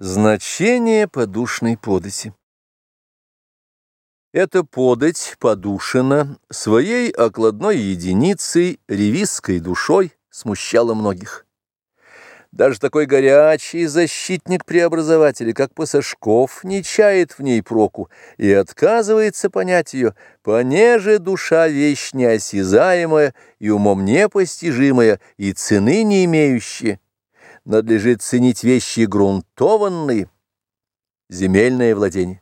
Значение подушной подати Эта подать подушина своей окладной единицей, ревизской душой смущала многих. Даже такой горячий защитник преобразователя, как Пасашков, не чает в ней проку и отказывается понять ее, понеже душа вещь неосязаемая и умом непостижимая, и цены не имеющая надлежит ценить вещи грунтованные, земельное владение.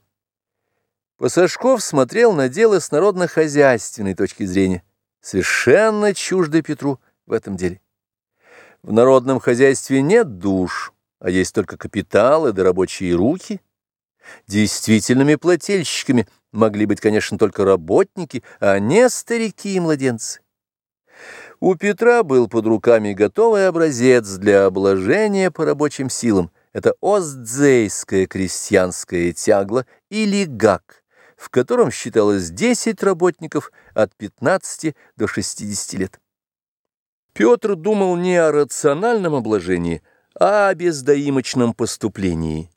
Пасашков смотрел на дело с народно-хозяйственной точки зрения, совершенно чуждо Петру в этом деле. В народном хозяйстве нет душ, а есть только капиталы да рабочие руки. Действительными плательщиками могли быть, конечно, только работники, а не старики и младенцы. У Петра был под руками готовый образец для обложения по рабочим силам. Это Остзейское крестьянское тягло или ГАК, в котором считалось 10 работников от 15 до 60 лет. Петр думал не о рациональном обложении, а о бездоимочном поступлении.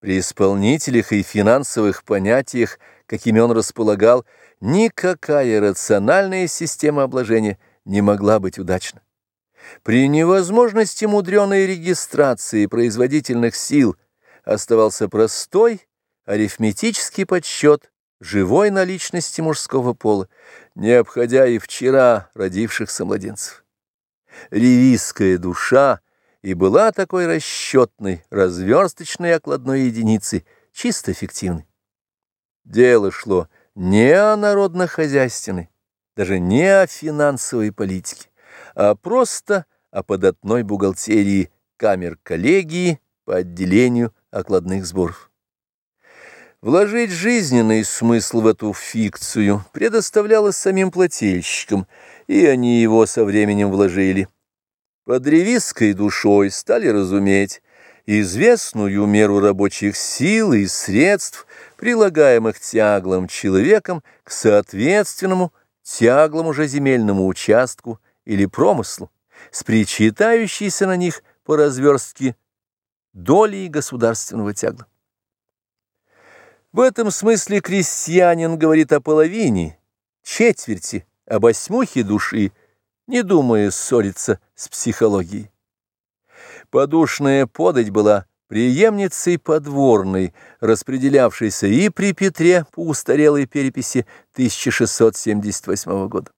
При исполнителях и финансовых понятиях, какими он располагал, никакая рациональная система обложения не могла быть удачна. При невозможности мудреной регистрации производительных сил оставался простой арифметический подсчет живой наличности мужского пола, не обходя и вчера родившихся младенцев. Ревизская душа и была такой расчетной, разверсточной окладной единицей, чисто фиктивной. Дело шло не о народно-хозяйственной, даже не о финансовой политике, а просто о податной бухгалтерии камер коллегии по отделению окладных сборов. Вложить жизненный смысл в эту фикцию предоставлялось самим плательщикам, и они его со временем вложили. Под ревизской душой стали разуметь, известную меру рабочих сил и средств, прилагаемых тяглым человеком к соответственному тяглому же земельному участку или промыслу, с причитающейся на них по разверстке долей государственного тягла. В этом смысле крестьянин говорит о половине, четверти, о восьмухе души, не думая ссориться с психологией. Подушная подать была преемницей подворной, распределявшейся и при Петре по устарелой переписи 1678 года.